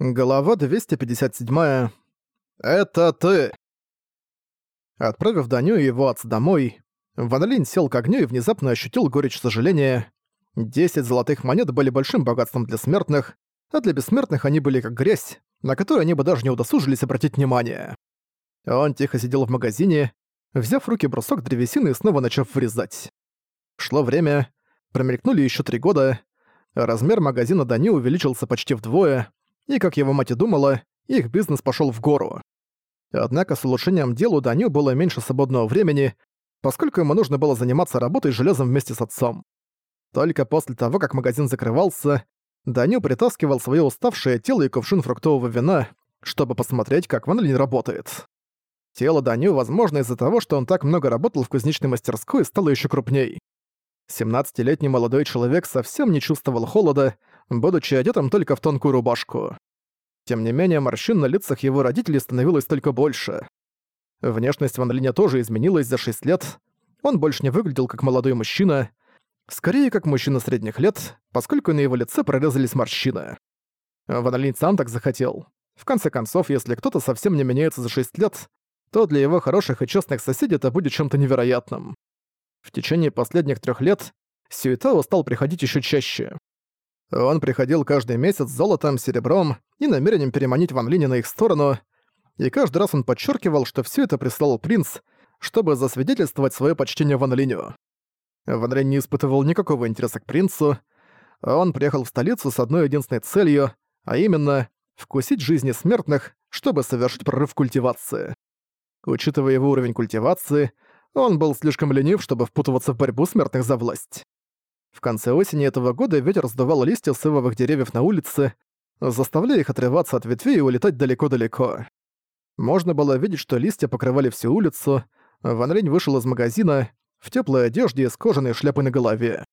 Глава 257. «Это ты!» Отправив Даню и его отца домой, Ван Линь сел к огню и внезапно ощутил горечь сожаления. Десять золотых монет были большим богатством для смертных, а для бессмертных они были как грязь, на которую они бы даже не удосужились обратить внимание. Он тихо сидел в магазине, взяв в руки брусок древесины и снова начав врезать. Шло время, промелькнули еще три года, размер магазина Дани увеличился почти вдвое, и, как его мать и думала, их бизнес пошел в гору. Однако с улучшением дел у Даню было меньше свободного времени, поскольку ему нужно было заниматься работой железом вместе с отцом. Только после того, как магазин закрывался, Даню притаскивал свое уставшее тело и кувшин фруктового вина, чтобы посмотреть, как Ван Линь работает. Тело Даню, возможно, из-за того, что он так много работал в кузнечной мастерской, стало еще крупней. 17-летний молодой человек совсем не чувствовал холода, будучи одетым только в тонкую рубашку. Тем не менее, морщин на лицах его родителей становилось только больше. Внешность Ван Линя тоже изменилась за 6 лет. Он больше не выглядел как молодой мужчина, скорее как мужчина средних лет, поскольку на его лице прорезались морщины. Ван Линь сам так захотел. В конце концов, если кто-то совсем не меняется за 6 лет, то для его хороших и честных соседей это будет чем-то невероятным. В течение последних трех лет Сюитао стал приходить еще чаще. Он приходил каждый месяц с золотом, серебром и намерением переманить Ван Линя на их сторону, и каждый раз он подчеркивал, что все это прислал принц, чтобы засвидетельствовать свое почтение Ван Линю. Ван Линь не испытывал никакого интереса к принцу, он приехал в столицу с одной единственной целью, а именно вкусить жизни смертных, чтобы совершить прорыв культивации. Учитывая его уровень культивации, он был слишком ленив, чтобы впутываться в борьбу смертных за власть. В конце осени этого года ветер сдувал листья с ивовых деревьев на улице, заставляя их отрываться от ветвей и улетать далеко-далеко. Можно было видеть, что листья покрывали всю улицу. Ван Линь вышел из магазина в теплой одежде и с кожаной шляпой на голове.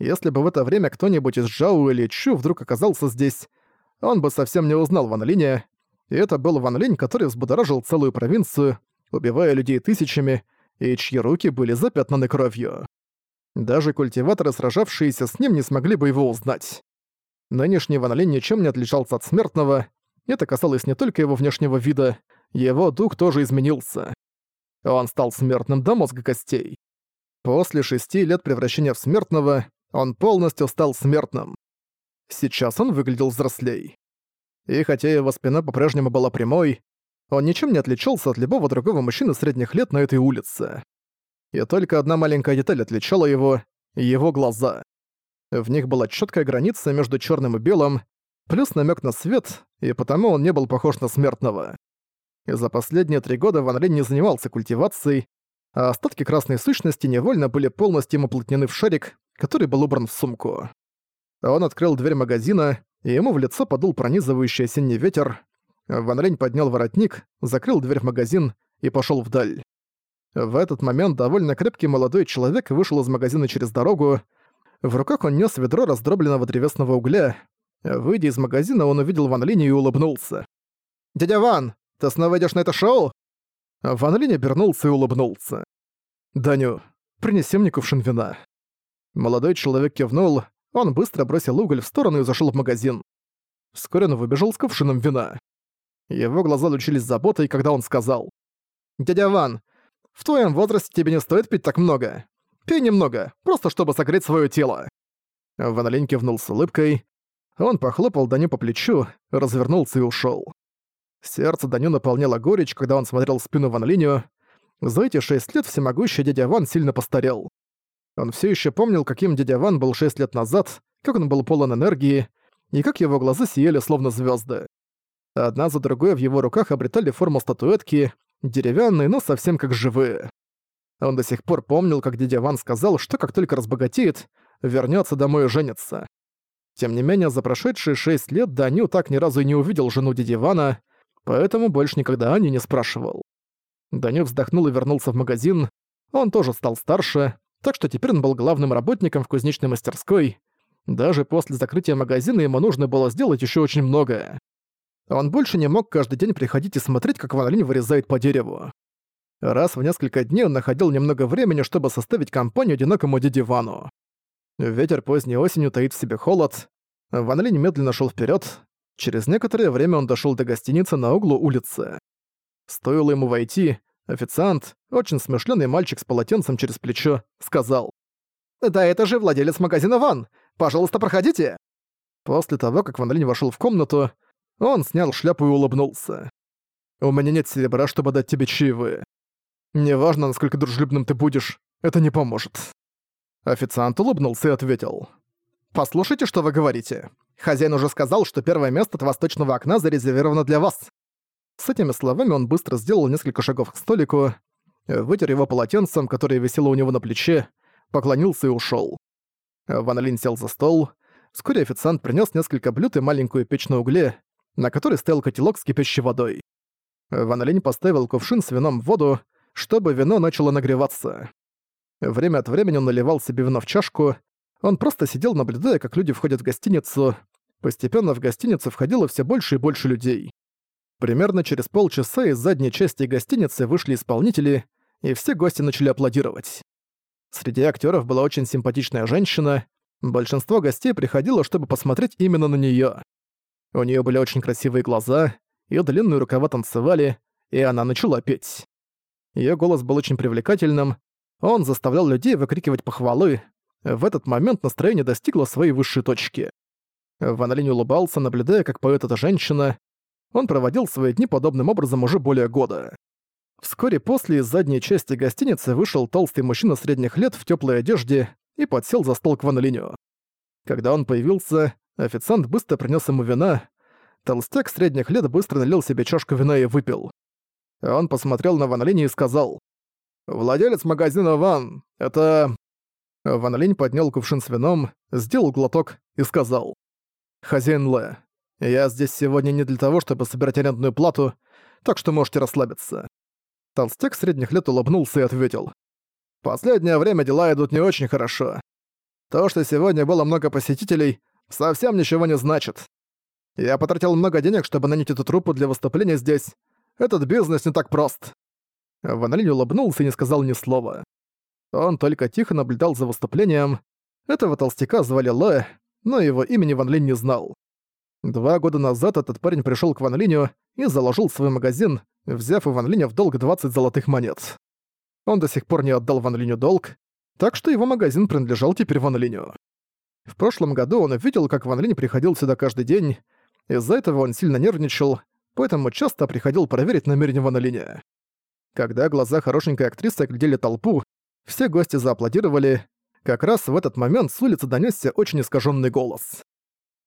Если бы в это время кто-нибудь из Джао или Чу вдруг оказался здесь, он бы совсем не узнал Ван Линя, и это был Ван Линь, который взбудоражил целую провинцию, убивая людей тысячами, и чьи руки были запятнаны кровью. Даже культиваторы, сражавшиеся с ним, не смогли бы его узнать. Нынешний Ван Линь ничем не отличался от смертного. Это касалось не только его внешнего вида, его дух тоже изменился. Он стал смертным до мозга костей. После шести лет превращения в смертного он полностью стал смертным. Сейчас он выглядел взрослей. И хотя его спина по-прежнему была прямой, он ничем не отличался от любого другого мужчины средних лет на этой улице и только одна маленькая деталь отличала его — его глаза. В них была четкая граница между черным и белым, плюс намек на свет, и потому он не был похож на смертного. За последние три года Ван Линь не занимался культивацией, а остатки красной сущности невольно были полностью ему уплотнены в шарик, который был убран в сумку. Он открыл дверь магазина, и ему в лицо подул пронизывающий осенний ветер. Ван Линь поднял воротник, закрыл дверь в магазин и пошел вдаль. В этот момент довольно крепкий молодой человек вышел из магазина через дорогу. В руках он нес ведро раздробленного древесного угля. Выйдя из магазина, он увидел Ван Линя и улыбнулся. «Дядя Ван, ты снова идешь на это шоу?» Ван Линь обернулся и улыбнулся. «Даню, принеси мне кувшин вина». Молодой человек кивнул, он быстро бросил уголь в сторону и зашел в магазин. Вскоре он выбежал с кувшином вина. Его глаза лучились заботой, когда он сказал. «Дядя Ван, в твоем возрасте тебе не стоит пить так много. Пей немного, просто чтобы согреть свое тело». Ван Линь кивнул с улыбкой. Он похлопал Даню по плечу, развернулся и ушел. Сердце Даню наполняло горечь, когда он смотрел в спину Ван. За эти шесть лет всемогущий дядя Ван сильно постарел. Он все еще помнил, каким дядя Ван был шесть лет назад, как он был полон энергии, и как его глаза сияли словно звезды. Одна за другой в его руках обретали форму статуэтки, деревянные, но совсем как живые. Он до сих пор помнил, как дядя Ван сказал, что как только разбогатеет, вернется домой и женится. Тем не менее, за прошедшие шесть лет Даню так ни разу и не увидел жену дяди Вана, поэтому больше никогда ней не спрашивал. Даню вздохнул и вернулся в магазин. Он тоже стал старше, так что теперь он был главным работником в кузнечной мастерской. Даже после закрытия магазина ему нужно было сделать еще очень многое. Он больше не мог каждый день приходить и смотреть, как Ван вырезает по дереву. Раз в несколько дней он находил немного времени, чтобы составить компанию одинокому дяде Вану. Ветер поздней осенью таит в себе холод. Ван медленно шел вперед. Через некоторое время он дошёл до гостиницы на углу улицы. Стоило ему войти, официант, очень смышлёный мальчик с полотенцем через плечо, сказал «Да это же владелец магазина Ван! Пожалуйста, проходите!» После того, как Ван вошёл в комнату, он снял шляпу и улыбнулся. «У меня нет серебра, чтобы дать тебе чаевые. Неважно, насколько дружелюбным ты будешь, это не поможет». Официант улыбнулся и ответил. «Послушайте, что вы говорите. Хозяин уже сказал, что первое место от восточного окна зарезервировано для вас». С этими словами он быстро сделал несколько шагов к столику, вытер его полотенцем, которое висело у него на плече, поклонился и ушёл. Ван Линь сел за стол. Вскоре официант принёс несколько блюд и маленькую печь на угле, на которой стоял котелок с кипящей водой. Ван Линь поставил кувшин с вином в воду, чтобы вино начало нагреваться. Время от времени он наливал себе вино в чашку. Он просто сидел, наблюдая, как люди входят в гостиницу. Постепенно в гостиницу входило все больше и больше людей. Примерно через полчаса из задней части гостиницы вышли исполнители, и все гости начали аплодировать. Среди актеров была очень симпатичная женщина. Большинство гостей приходило, чтобы посмотреть именно на нее. У нее были очень красивые глаза, ее длинные рукава танцевали, и она начала петь. Ее голос был очень привлекательным, он заставлял людей выкрикивать похвалы. В этот момент настроение достигло своей высшей точки. Ван Линь улыбался, наблюдая, как поет эта женщина. Он проводил свои дни подобным образом уже более года. Вскоре после из задней части гостиницы вышел толстый мужчина средних лет в теплой одежде и подсел за стол к Ван Линю. Когда он появился, официант быстро принес ему вина. Толстяк средних лет быстро налил себе чашку вина и выпил. Он посмотрел на Ван Линя и сказал, «Владелец магазина Ван, это...» Ван Линь поднял кувшин с вином, сделал глоток и сказал. «Хозяин Лэ, я здесь сегодня не для того, чтобы собирать арендную плату, так что можете расслабиться». Толстяк средних лет улыбнулся и ответил. «Последнее время дела идут не очень хорошо. То, что сегодня было много посетителей, совсем ничего не значит. Я потратил много денег, чтобы нанять эту труппу для выступления здесь. Этот бизнес не так прост. Ван Линь улыбнулся и не сказал ни слова. Он только тихо наблюдал за выступлением. Этого толстяка звали Лэ, но его имени Ван Линь не знал. Два года назад этот парень пришел к Ван Линю и заложил свой магазин, взяв у Ван Линя в долг 20 золотых монет. Он до сих пор не отдал Ван Линю долг, так что его магазин принадлежал теперь Ван Линю. В прошлом году он увидел, как Ван Линь приходил сюда каждый день, из-за этого он сильно нервничал, поэтому часто приходил проверить намерения Ван Линя. Когда глаза хорошенькой актрисы оглядели толпу, все гости зааплодировали. Как раз в этот момент с улицы донёсся очень искаженный голос.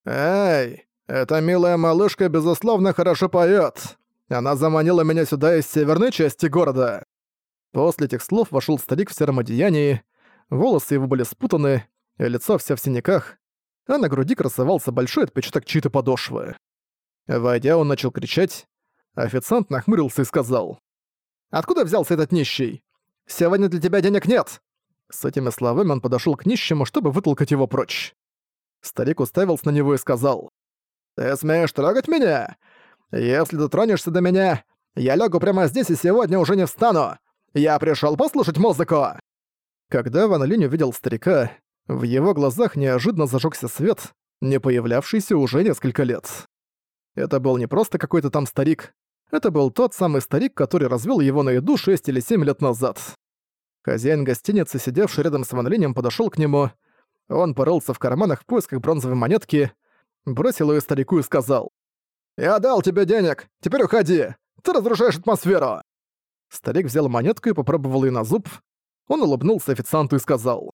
«Эй, эта милая малышка, безусловно, хорошо поет. Она заманила меня сюда из северной части города». После этих слов вошел старик в сером одеянии, волосы его были спутаны, лицо все в синяках, а на груди красовался большой отпечаток чьей-то подошвы. Войдя, он начал кричать. Официант нахмурился и сказал. Откуда взялся этот нищий? Сегодня для тебя денег нет!» С этими словами он подошёл к нищему, чтобы вытолкать его прочь. Старик уставился на него и сказал. «Ты смеешь трогать меня? Если ты тронешься до меня, я лягу прямо здесь и сегодня уже не встану! Я пришёл послушать музыку!» Когда Ван Линь увидел старика, в его глазах неожиданно зажёгся свет, не появлявшийся уже несколько лет. Это был не просто какой-то там старик, это был тот самый старик, который развел его на еду 6 или 7 лет назад. Хозяин гостиницы, сидевший рядом с Ван Линем, подошёл к нему. Он порылся в карманах в поисках бронзовой монетки, бросил её старику и сказал. «Я дал тебе денег, теперь уходи! Ты разрушаешь атмосферу!» Старик взял монетку и попробовал её на зуб. Он улыбнулся официанту и сказал.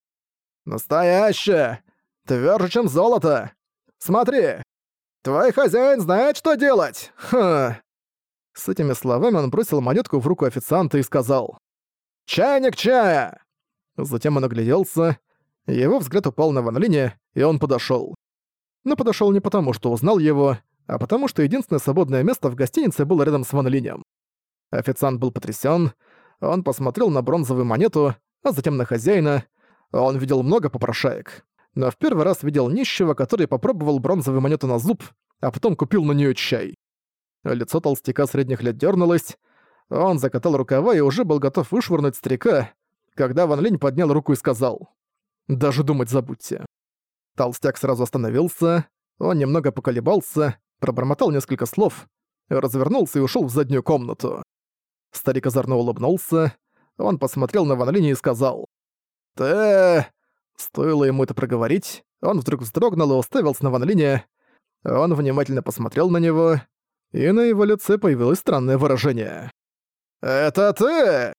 «Настоящее! Твёрже, чем золото! Смотри! Твой хозяин знает, что делать! Ха!» С этими словами он бросил монетку в руку официанта и сказал «Чайник чая!». Затем он огляделся, его взгляд упал на Ван Линя, и он подошёл. Но подошёл не потому, что узнал его, а потому что единственное свободное место в гостинице было рядом с Ван Линем. Официант был потрясён, он посмотрел на бронзовую монету, а затем на хозяина. Он видел много попрошаек, но в первый раз видел нищего, который попробовал бронзовую монету на зуб, а потом купил на неё чай. Лицо толстяка средних лет дернулось. Он закатал рукава и уже был готов вышвырнуть старика, когда Ван Линь поднял руку и сказал «Даже думать забудьте». Толстяк сразу остановился, он немного поколебался, пробормотал несколько слов, развернулся и ушел в заднюю комнату. Старик озорно улыбнулся, он посмотрел на Ван Линь и сказал. «Ты...» Стоило ему это проговорить, он вдруг вздрогнул и уставился на Ван Линя. Он внимательно посмотрел на него, и на его лице появилось странное выражение. «Это ты!»